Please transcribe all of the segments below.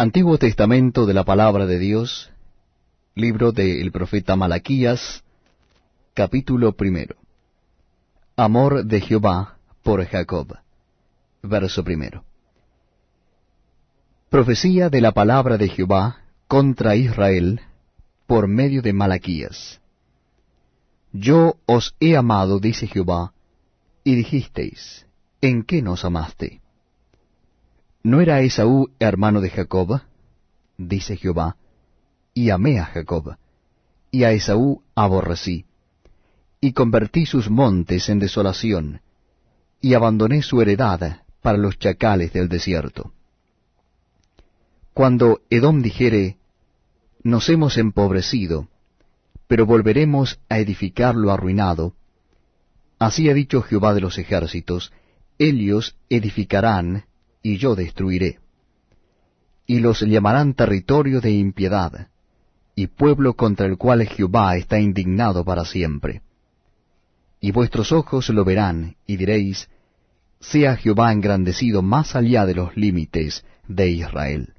Antiguo Testamento de la Palabra de Dios, libro del profeta Malaquías, capítulo primero. Amor de Jehová por Jacob, verso primero. Profecía de la palabra de Jehová contra Israel por medio de Malaquías. Yo os he amado, dice Jehová, y dijisteis, ¿en qué nos amaste? ¿No era Esaú hermano de Jacob? dice Jehová, y amé a Jacob, y a Esaú aborrecí, y convertí sus montes en desolación, y abandoné su heredad para los chacales del desierto. Cuando Edom dijere, nos hemos empobrecido, pero volveremos a edificar lo arruinado, así ha dicho Jehová de los ejércitos, ellos edificarán y yo destruiré. Y los llamarán territorio de impiedad, y pueblo contra el cual Jehová está indignado para siempre. Y vuestros ojos lo verán, y diréis, sea Jehová engrandecido más allá de los límites de Israel.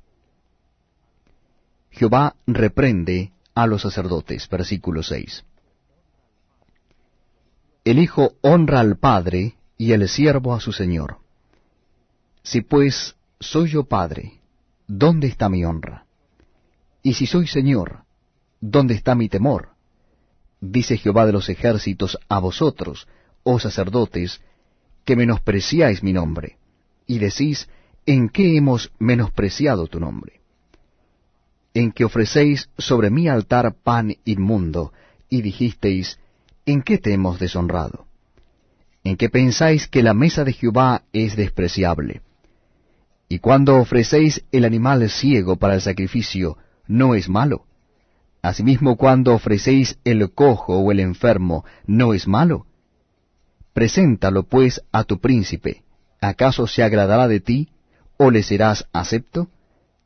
Jehová reprende a los sacerdotes. Versículo 6. El Hijo honra al Padre y el siervo a su Señor. Si pues soy yo Padre, ¿dónde está mi honra? Y si soy Señor, ¿dónde está mi temor? Dice Jehová de los ejércitos a vosotros, oh sacerdotes, que menospreciáis mi nombre, y decís, ¿en qué hemos menospreciado tu nombre? En que ofrecéis sobre mi altar pan inmundo, y dijisteis, ¿en qué te hemos deshonrado? En que pensáis que la mesa de Jehová es despreciable, y cuando ofrecéis el animal ciego para el sacrificio, ¿no es malo? Asimismo, cuando ofrecéis el cojo o el enfermo, ¿no es malo? Preséntalo, pues, a tu príncipe. ¿Acaso se agradará de ti, o le serás acepto?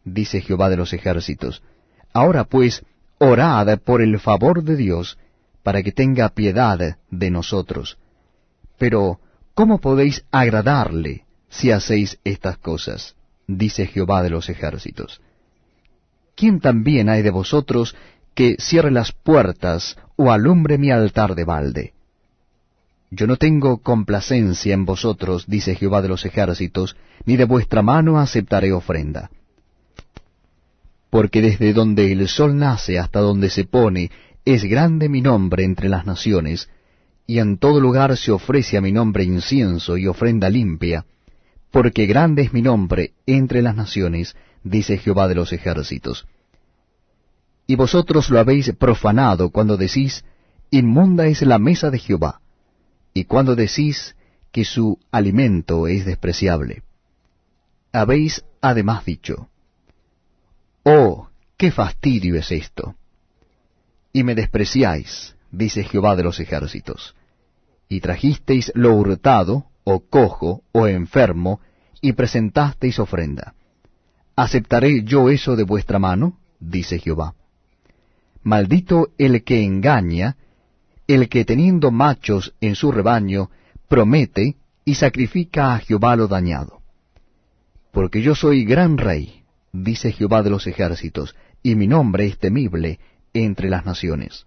Dice Jehová de los ejércitos. Ahora, pues, orad por el favor de Dios, para que tenga piedad de nosotros. Pero, ¿cómo podéis agradarle si hacéis estas cosas, dice Jehová de los ejércitos. ¿Quién también hay de vosotros que cierre las puertas o alumbre mi altar de balde? Yo no tengo complacencia en vosotros, dice Jehová de los ejércitos, ni de vuestra mano aceptaré ofrenda. Porque desde donde el sol nace hasta donde se pone, es grande mi nombre entre las naciones, y en todo lugar se ofrece a mi nombre incienso y ofrenda limpia, porque grande es mi nombre entre las naciones, dice Jehová de los ejércitos. Y vosotros lo habéis profanado cuando decís, inmunda es la mesa de Jehová, y cuando decís que su alimento es despreciable. Habéis además dicho, Oh, qué fastidio es esto. Y me despreciáis, dice Jehová de los ejércitos, y trajisteis lo hurtado, o cojo, o enfermo, y presentasteis ofrenda. ¿Aceptaré yo eso de vuestra mano? dice Jehová. Maldito el que engaña, el que teniendo machos en su rebaño, promete y sacrifica a Jehová lo dañado. Porque yo soy gran rey, dice Jehová de los ejércitos, y mi nombre es temible entre las naciones.